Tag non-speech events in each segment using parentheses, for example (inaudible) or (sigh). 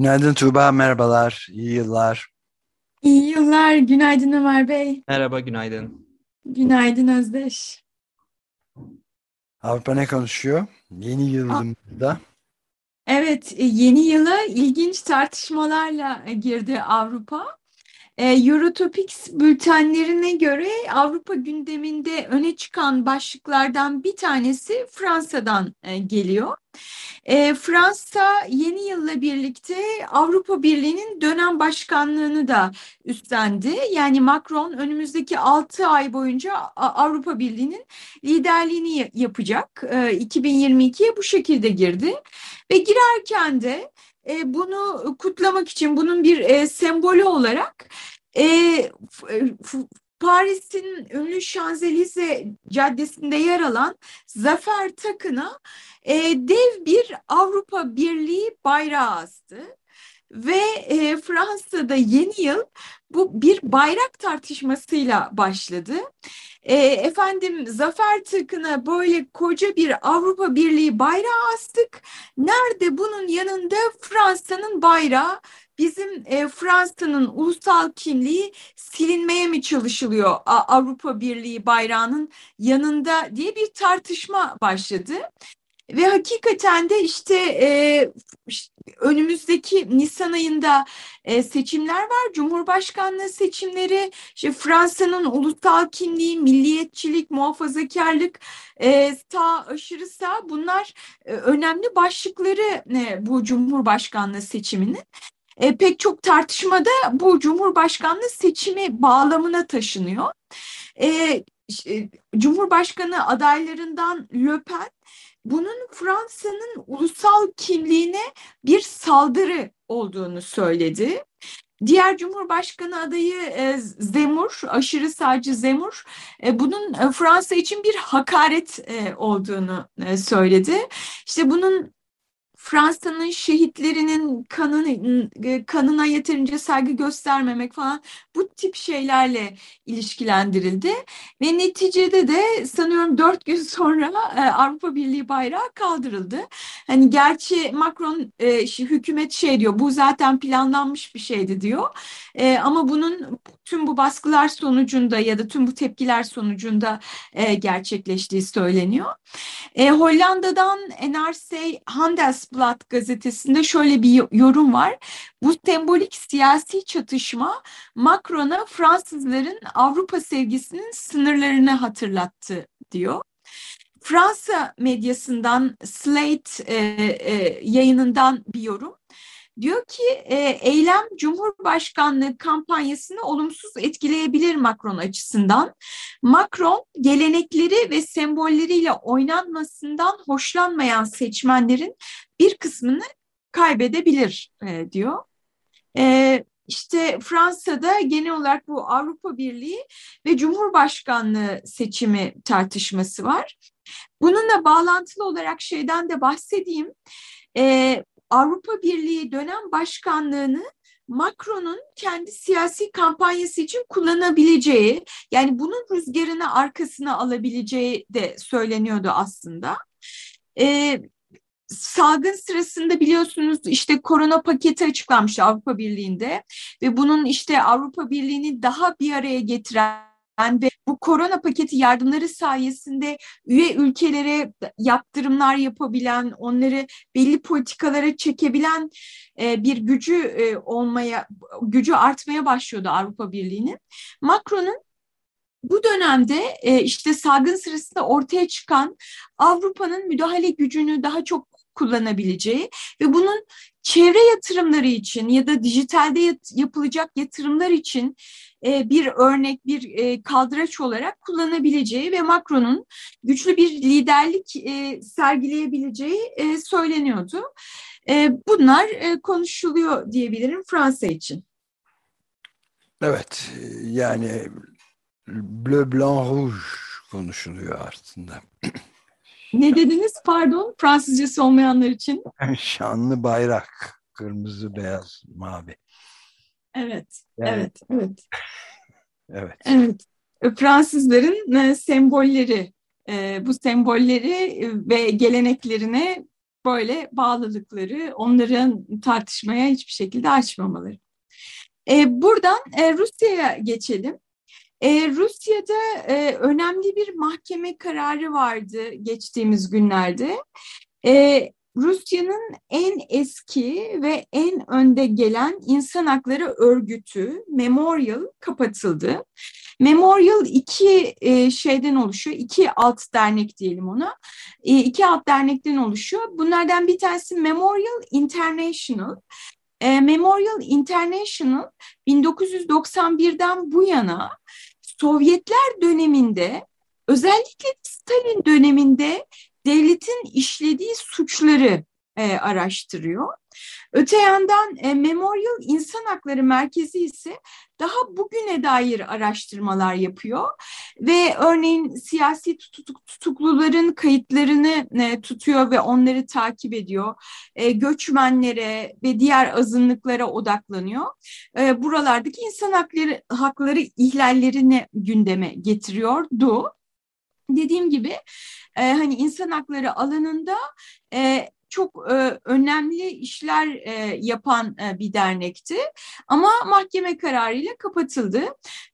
Günaydın Tuğba, merhabalar, iyi yıllar. İyi yıllar, günaydın Ömer Bey. Merhaba, günaydın. Günaydın Özdeş. Avrupa ne konuşuyor? Yeni yılımızda. Evet, e, yeni yıla ilginç tartışmalarla girdi Avrupa. E, Eurotopics bültenlerine göre Avrupa gündeminde öne çıkan başlıklardan bir tanesi Fransa'dan geliyor. Fransa yeni yılla birlikte Avrupa Birliği'nin dönem başkanlığını da üstlendi. Yani Macron önümüzdeki 6 ay boyunca Avrupa Birliği'nin liderliğini yapacak. 2022'ye bu şekilde girdi ve girerken de e, bunu kutlamak için bunun bir e, sembolü olarak e, Paris'in ünlü Şanzelize Caddesi'nde yer alan Zafer Takı'na dev bir Avrupa Birliği bayrağı astı. Ve e, Fransa'da yeni yıl bu bir bayrak tartışmasıyla başladı. E, efendim Zafer Takı'na böyle koca bir Avrupa Birliği bayrağı astık. Nerede bunun yanında Fransa'nın bayrağı? Bizim e, Fransa'nın ulusal kimliği silinmeye mi çalışılıyor Avrupa Birliği bayrağının yanında diye bir tartışma başladı. Ve hakikaten de işte e, önümüzdeki Nisan ayında e, seçimler var. Cumhurbaşkanlığı seçimleri, işte Fransa'nın ulusal kimliği, milliyetçilik, muhafazakarlık, e, sağ, aşırı sağ bunlar e, önemli başlıkları e, bu Cumhurbaşkanlığı seçiminin. E, pek çok tartışmada bu Cumhurbaşkanlığı seçimi bağlamına taşınıyor. E, Cumhurbaşkanı adaylarından Le Pen bunun Fransa'nın ulusal kimliğine bir saldırı olduğunu söyledi. Diğer Cumhurbaşkanı adayı e, Zemur, aşırı sağcı Zemur, e, bunun e, Fransa için bir hakaret olduğunu söyledi. İşte bunun Fransa'nın şehitlerinin kanını, kanına yeterince saygı göstermemek falan bu tip şeylerle ilişkilendirildi. Ve neticede de sanıyorum dört gün (laughs) sonra e, Avrupa Birliği bayrağı kaldırıldı. Hani gerçi Macron e, hükümet şey diyor bu zaten planlanmış bir şeydi diyor. E, ama bunun tüm bu baskılar sonucunda ya da tüm bu tepkiler sonucunda gerçekleştiği söyleniyor. Hollanda'dan NRC Handelsblad gazetesinde şöyle bir yorum var. Bu sembolik siyasi çatışma Macron'a Fransızların Avrupa sevgisinin sınırlarını hatırlattı diyor. Fransa medyasından Slate e, e, yayınından bir yorum. Diyor ki e, eylem Cumhurbaşkanlığı kampanyasını olumsuz etkileyebilir Macron açısından. Macron gelenekleri ve sembolleriyle oynanmasından hoşlanmayan seçmenlerin bir kısmını kaybedebilir e, diyor. E, işte Fransa'da genel olarak bu Avrupa Birliği ve Cumhurbaşkanlığı seçimi tartışması var. Bununla bağlantılı olarak şeyden de bahsedeyim. Ee, Avrupa Birliği dönem başkanlığını Macron'un kendi siyasi kampanyası için kullanabileceği, yani bunun rüzgarını arkasına alabileceği de söyleniyordu aslında. Ee, salgın sırasında biliyorsunuz işte korona paketi açıklanmıştı Avrupa Birliği'nde ve bunun işte Avrupa Birliği'ni daha bir araya getiren ve bu korona paketi yardımları sayesinde üye ülkelere yaptırımlar yapabilen, onları belli politikalara çekebilen e, bir gücü e, olmaya, gücü artmaya başlıyordu Avrupa Birliği'nin. Macron'un bu dönemde e, işte salgın sırasında ortaya çıkan Avrupa'nın müdahale gücünü daha çok kullanabileceği ve bunun çevre yatırımları için ya da dijitalde yapılacak yatırımlar için e, bir örnek, bir e, kaldıraç olarak kullanabileceği ve Macron'un güçlü bir liderlik e, sergileyebileceği e, söyleniyordu. E, bunlar e, konuşuluyor diyebilirim Fransa için. Evet, yani bleu, blanc, rouge konuşuluyor aslında. Ne dediniz pardon Fransızcası olmayanlar için? (laughs) Şanlı bayrak, kırmızı, beyaz, mavi. Evet, yani, evet, evet. (laughs) evet. Evet, Fransızların e, sembolleri, e, bu sembolleri e, ve geleneklerine böyle bağlılıkları, onların tartışmaya hiçbir şekilde açmamaları. Buradan Rusya'ya geçelim. Ee, Rusya'da e, önemli bir mahkeme kararı vardı geçtiğimiz günlerde. Ee, Rusya'nın en eski ve en önde gelen insan hakları örgütü Memorial kapatıldı. Memorial iki e, şeyden oluşuyor, iki alt dernek diyelim ona. E, iki alt dernekten oluşuyor. Bunlardan bir tanesi Memorial International. E, Memorial International 1991'den bu yana Sovyetler döneminde özellikle Stalin döneminde devletin işlediği suçları e, araştırıyor. Öte yandan e, Memorial İnsan Hakları Merkezi ise daha bugüne dair araştırmalar yapıyor ve örneğin siyasi tutuk, tutukluların kayıtlarını e, tutuyor ve onları takip ediyor. E, göçmenlere ve diğer azınlıklara odaklanıyor. E, buralardaki insan hakları hakları ihlallerini gündeme getiriyordu. Dediğim gibi e, hani insan hakları alanında e, çok e, önemli işler e, yapan e, bir dernekti. Ama mahkeme kararıyla kapatıldı.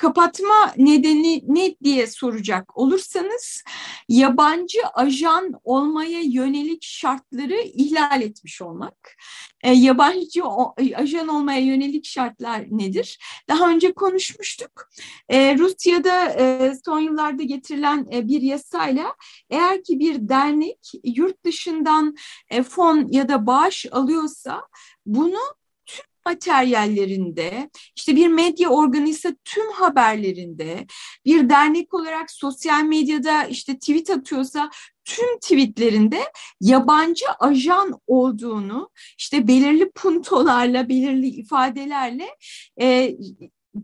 Kapatma nedeni ne diye soracak olursanız yabancı ajan olmaya yönelik şartları ihlal etmiş olmak. E, yabancı o, ajan olmaya yönelik şartlar nedir? Daha önce konuşmuştuk. E, Rusya'da e, son yıllarda getirilen e, bir yasayla eğer ki bir dernek yurt dışından e, fon ya da bağış alıyorsa bunu materyallerinde, işte bir medya organıysa tüm haberlerinde, bir dernek olarak sosyal medyada işte tweet atıyorsa tüm tweetlerinde yabancı ajan olduğunu işte belirli puntolarla, belirli ifadelerle e,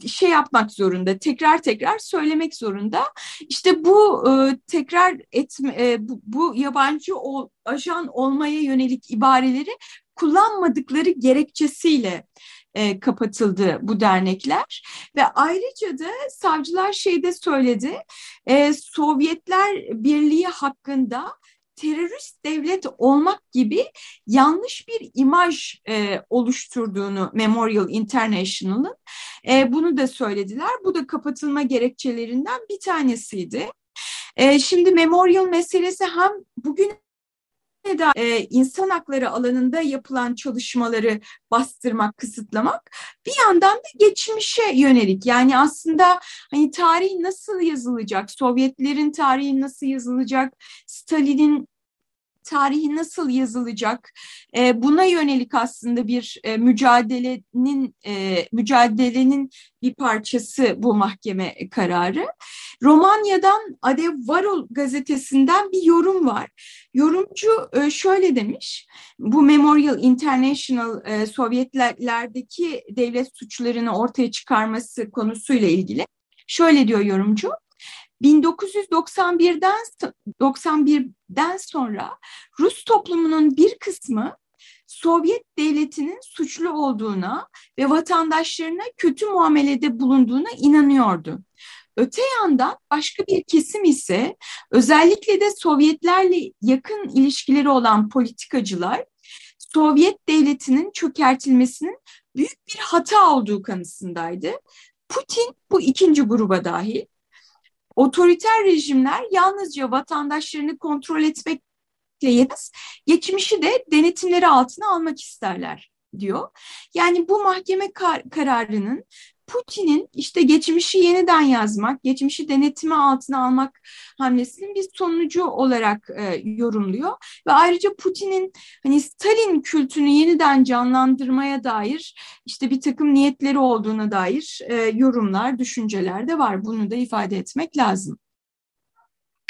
şey yapmak zorunda, tekrar tekrar söylemek zorunda. İşte bu e, tekrar etme, e, bu, bu yabancı ol, ajan olmaya yönelik ibareleri kullanmadıkları gerekçesiyle e, kapatıldı bu dernekler ve ayrıca da savcılar şeyde söyledi e, Sovyetler Birliği hakkında terörist devlet olmak gibi yanlış bir imaj e, oluşturduğunu Memorial International'ın e, bunu da söylediler. Bu da kapatılma gerekçelerinden bir tanesiydi. E, şimdi Memorial meselesi hem bugün da e, insan hakları alanında yapılan çalışmaları bastırmak, kısıtlamak bir yandan da geçmişe yönelik. Yani aslında hani tarih nasıl yazılacak, Sovyetlerin tarihi nasıl yazılacak, Stalin'in tarihi nasıl yazılacak? E, buna yönelik aslında bir e, mücadelenin e, mücadelenin bir parçası bu mahkeme kararı. Romanya'dan Adev Varol gazetesinden bir yorum var. Yorumcu e, şöyle demiş, bu Memorial International e, Sovyetlerdeki devlet suçlarını ortaya çıkarması konusuyla ilgili. Şöyle diyor yorumcu, 1991'den 91'den sonra Rus toplumunun bir kısmı Sovyet devletinin suçlu olduğuna ve vatandaşlarına kötü muamelede bulunduğuna inanıyordu. Öte yandan başka bir kesim ise özellikle de Sovyetlerle yakın ilişkileri olan politikacılar Sovyet devletinin çökertilmesinin büyük bir hata olduğu kanısındaydı. Putin bu ikinci gruba dahil. Otoriter rejimler yalnızca vatandaşlarını kontrol etmekle yetmez, geçmişi de denetimleri altına almak isterler diyor. Yani bu mahkeme kar kararının Putin'in işte geçmişi yeniden yazmak, geçmişi denetimi altına almak hamlesinin bir sonucu olarak e, yorumluyor. Ve ayrıca Putin'in hani Stalin kültünü yeniden canlandırmaya dair işte bir takım niyetleri olduğuna dair e, yorumlar, düşünceler de var. Bunu da ifade etmek lazım.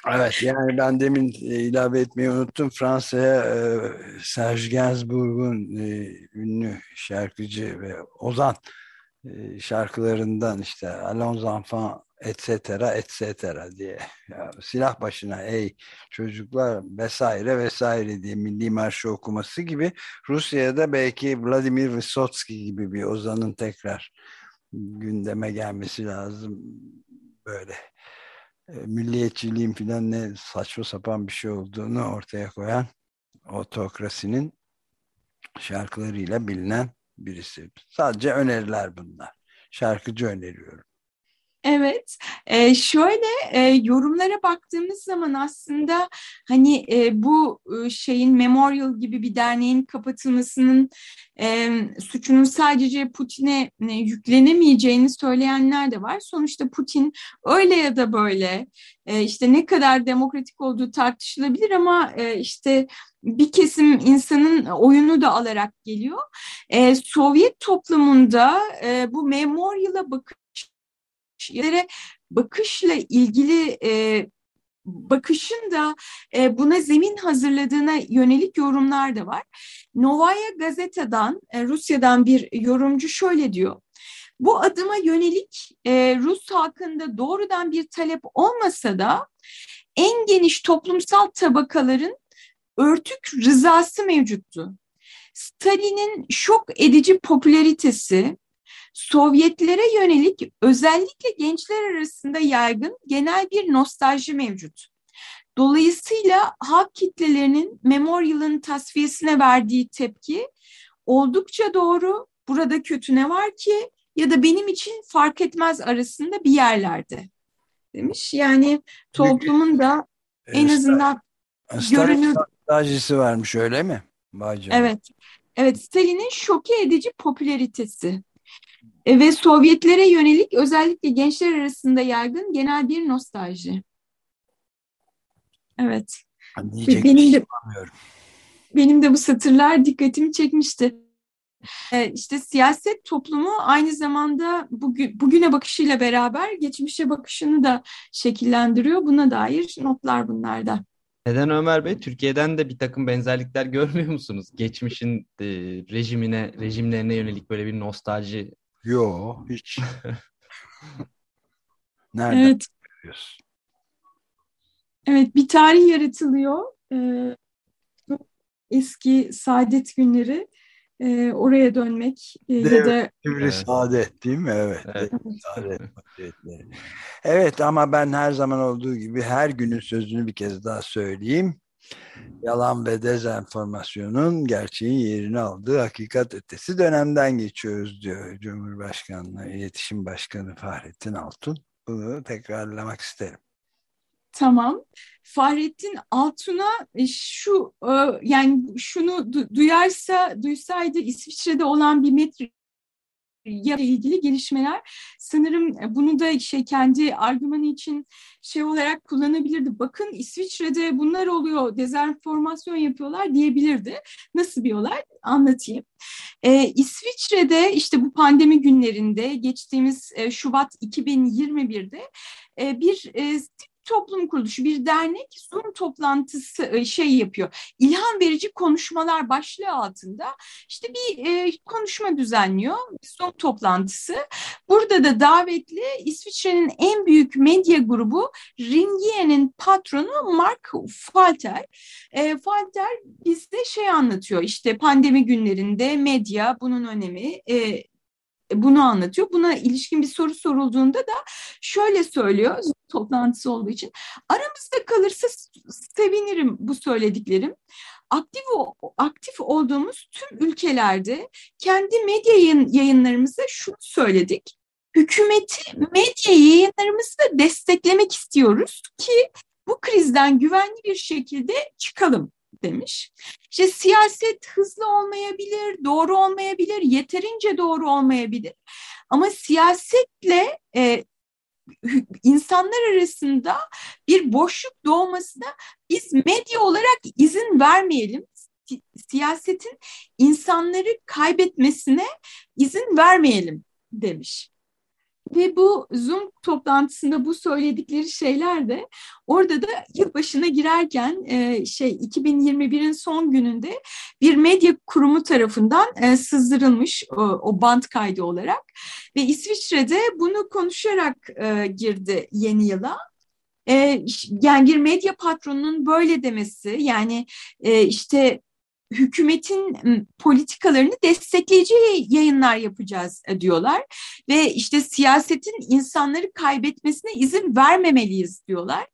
Evet yani ben demin e, ilave etmeyi unuttum. Fransa'ya e, Serge Gainsbourg'un e, ünlü şarkıcı ve ozan şarkılarından işte Allons enfants etc. etc. diye (laughs) ya, silah başına ey çocuklar vesaire vesaire diye milli marşı okuması gibi Rusya'da belki Vladimir Vysotsky gibi bir ozanın tekrar gündeme gelmesi lazım böyle e, milliyetçiliğin filan ne saçma sapan bir şey olduğunu ortaya koyan otokrasinin şarkılarıyla bilinen birisi. Sadece öneriler bunlar. Şarkıcı öneriyorum. Evet, e, şöyle e, yorumlara baktığımız zaman aslında hani e, bu e, şeyin Memorial gibi bir derneğin kapatılmasının e, suçunun sadece Putin'e e, yüklenemeyeceğini söyleyenler de var. Sonuçta Putin öyle ya da böyle e, işte ne kadar demokratik olduğu tartışılabilir ama e, işte bir kesim insanın oyunu da alarak geliyor. E, Sovyet toplumunda e, bu Memorial'a bakış yere bakışla ilgili e, bakışın da e, buna zemin hazırladığına yönelik yorumlar da var. Novaya Gazeta'dan, e, Rusya'dan bir yorumcu şöyle diyor. Bu adıma yönelik e, Rus halkında doğrudan bir talep olmasa da en geniş toplumsal tabakaların örtük rızası mevcuttu. Stalin'in şok edici popülaritesi, Sovyetlere yönelik özellikle gençler arasında yaygın genel bir nostalji mevcut. Dolayısıyla halk kitlelerinin Memorial'ın tasfiyesine verdiği tepki oldukça doğru. Burada kötü ne var ki ya da benim için fark etmez arasında bir yerlerde demiş. Yani toplumun da en azından görünür... Nostaljisi varmış öyle mi? Vay evet. Evet Stalin'in şoke edici popülaritesi. E, ve Sovyetlere yönelik özellikle gençler arasında yaygın genel bir nostalji. Evet. Diyecek benim de, benim de bu satırlar dikkatimi çekmişti. Ee, işte siyaset toplumu aynı zamanda bugün, bugüne bakışıyla beraber geçmişe bakışını da şekillendiriyor. Buna dair notlar bunlarda. Neden Ömer Bey? Türkiye'den de bir takım benzerlikler görmüyor musunuz? Geçmişin e, rejimine, rejimlerine yönelik böyle bir nostalji Yo hiç. Nereden evet. görüyorsun? Evet bir tarih yaratılıyor. Ee, eski saadet günleri e, oraya dönmek e, ya da evet. saadet değil mi? Evet. Evet. Saadet, evet ama ben her zaman olduğu gibi her günün sözünü bir kez daha söyleyeyim yalan ve dezenformasyonun gerçeğin yerini aldığı hakikat ötesi dönemden geçiyoruz diyor Cumhurbaşkanlığı İletişim Başkanı Fahrettin Altun. Bunu tekrarlamak isterim. Tamam. Fahrettin Altun'a şu e, yani şunu duyarsa duysaydı İsviçre'de olan bir ile ilgili gelişmeler sanırım e, bunu da şey kendi argümanı için şey olarak kullanabilirdi. Bakın İsviçre'de bunlar oluyor, dezenformasyon yapıyorlar diyebilirdi. Nasıl bir olay? Anlatayım. Ee, İsviçre'de işte bu pandemi günlerinde geçtiğimiz e, Şubat 2021'de e, bir e, toplum kuruluşu, bir dernek Zoom toplantısı şey yapıyor. İlham verici konuşmalar başlığı altında işte bir e, konuşma düzenliyor. Zoom toplantısı. Burada da davetli İsviçre'nin en büyük medya grubu Ringier'in patronu Mark Falter. E, Falter bizde şey anlatıyor işte pandemi günlerinde medya bunun önemi, e, bunu anlatıyor. Buna ilişkin bir soru sorulduğunda da şöyle söylüyor (laughs) toplantısı olduğu için. Aramızda kalırsa sevinirim bu söylediklerim. Aktif, aktif olduğumuz tüm ülkelerde kendi medya yayın, yayınlarımızda şunu söyledik. Hükümeti medya yayınlarımızı desteklemek istiyoruz ki bu krizden güvenli bir şekilde çıkalım demiş. İşte siyaset hızlı olmayabilir, doğru olmayabilir, yeterince doğru olmayabilir. Ama siyasetle e, insanlar arasında bir boşluk doğmasına biz medya olarak izin vermeyelim. Siyasetin insanları kaybetmesine izin vermeyelim demiş. Ve bu Zoom toplantısında bu söyledikleri şeyler de orada da yılbaşına girerken e, şey 2021'in son gününde bir medya kurumu tarafından e, sızdırılmış o, o band kaydı olarak ve İsviçre'de bunu konuşarak e, girdi yeni yıla. Yani bir medya patronunun böyle demesi yani işte hükümetin politikalarını destekleyici yayınlar yapacağız e, diyorlar ve işte siyasetin insanları kaybetmesine izin vermemeliyiz diyorlar.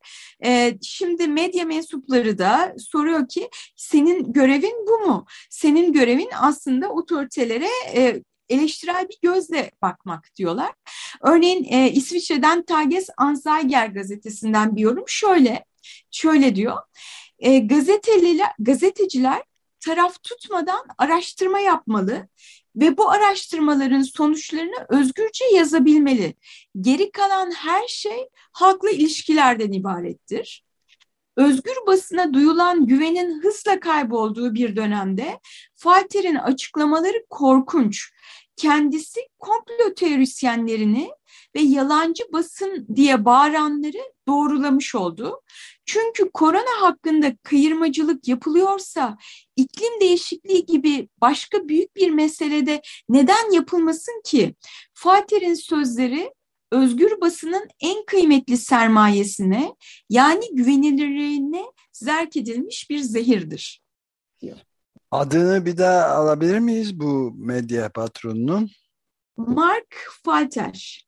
E, şimdi medya mensupları da soruyor ki senin görevin bu mu? Senin görevin aslında otoritelere e, eleştirel bir gözle bakmak diyorlar. Örneğin İsviçre'den Tages Anzeiger gazetesinden bir yorum şöyle, şöyle diyor. E, gazeteliler, gazeteciler taraf tutmadan araştırma yapmalı ve bu araştırmaların sonuçlarını özgürce yazabilmeli. Geri kalan her şey halkla ilişkilerden ibarettir. Özgür basına duyulan güvenin hızla kaybolduğu bir dönemde Falter'in açıklamaları korkunç. Kendisi komplo teorisyenlerini ve yalancı basın diye bağıranları doğrulamış oldu. Çünkü korona hakkında kıyırmacılık yapılıyorsa iklim değişikliği gibi başka büyük bir meselede neden yapılmasın ki? Fatih'in sözleri özgür basının en kıymetli sermayesine yani güvenilirliğine zerk edilmiş bir zehirdir. Adını bir daha alabilir miyiz bu medya patronunun? Mark Falter.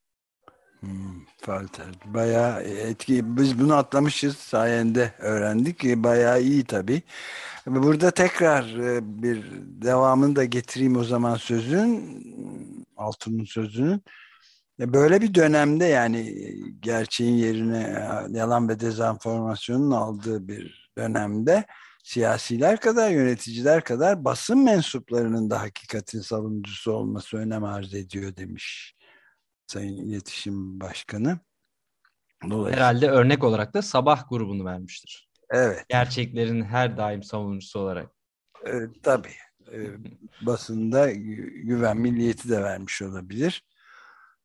Falter. Bayağı etki. Biz bunu atlamışız sayende öğrendik. Bayağı iyi tabii. Burada tekrar e, bir devamını da getireyim o zaman sözün. Altun'un sözünün. E, böyle bir dönemde yani gerçeğin yerine e, yalan ve dezenformasyonun aldığı bir dönemde siyasiler kadar, yöneticiler kadar basın mensuplarının da hakikatin savunucusu olması önem arz ediyor demiş Sayın İletişim Başkanı. Herhalde örnek olarak da Sabah grubunu vermiştir. Evet. Gerçeklerin her daim savunucusu olarak. E, tabii. E, basında güven milliyeti de vermiş olabilir.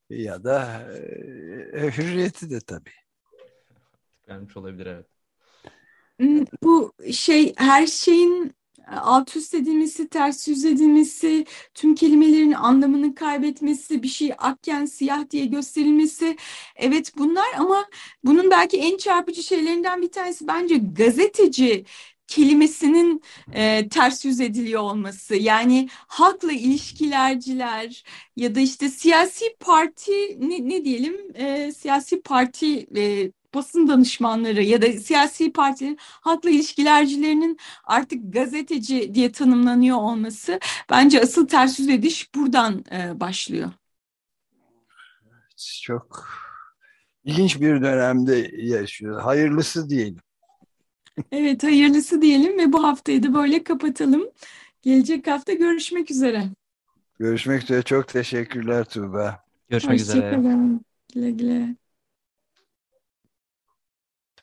Ya da e, hürriyeti de tabii. Vermiş olabilir evet. Hmm, bu şey her şeyin alt üst edilmesi, ters yüz edilmesi, kelimelerin anlamını kaybetmesi, bir şey akken siyah diye gösterilmesi. Evet bunlar ama bunun belki en çarpıcı şeylerinden bir tanesi bence gazeteci kelimesinin e, ters yüz ediliyor olması yani halkla ilişkilerciler ya da işte siyasi parti ne, ne diyelim e, siyasi parti e, basın danışmanları ya da siyasi partilerin halkla ilişkilercilerinin artık gazeteci diye tanımlanıyor olması bence asıl ters yüz ediş buradan e, başlıyor. Çok ilginç bir dönemde yaşıyor. Hayırlısı diyelim. Evet hayırlısı diyelim ve bu haftayı da böyle kapatalım. Gelecek hafta görüşmek üzere. Görüşmek üzere. Çok teşekkürler Tuğba. Görüşmek Hoşçakalın. üzere. Güle güle.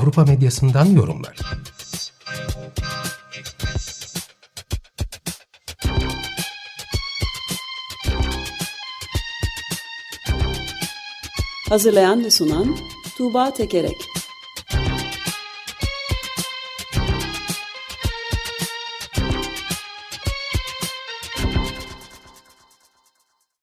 Avrupa medyasından yorumlar. Hazırlayan ve sunan Tuğba Tekerek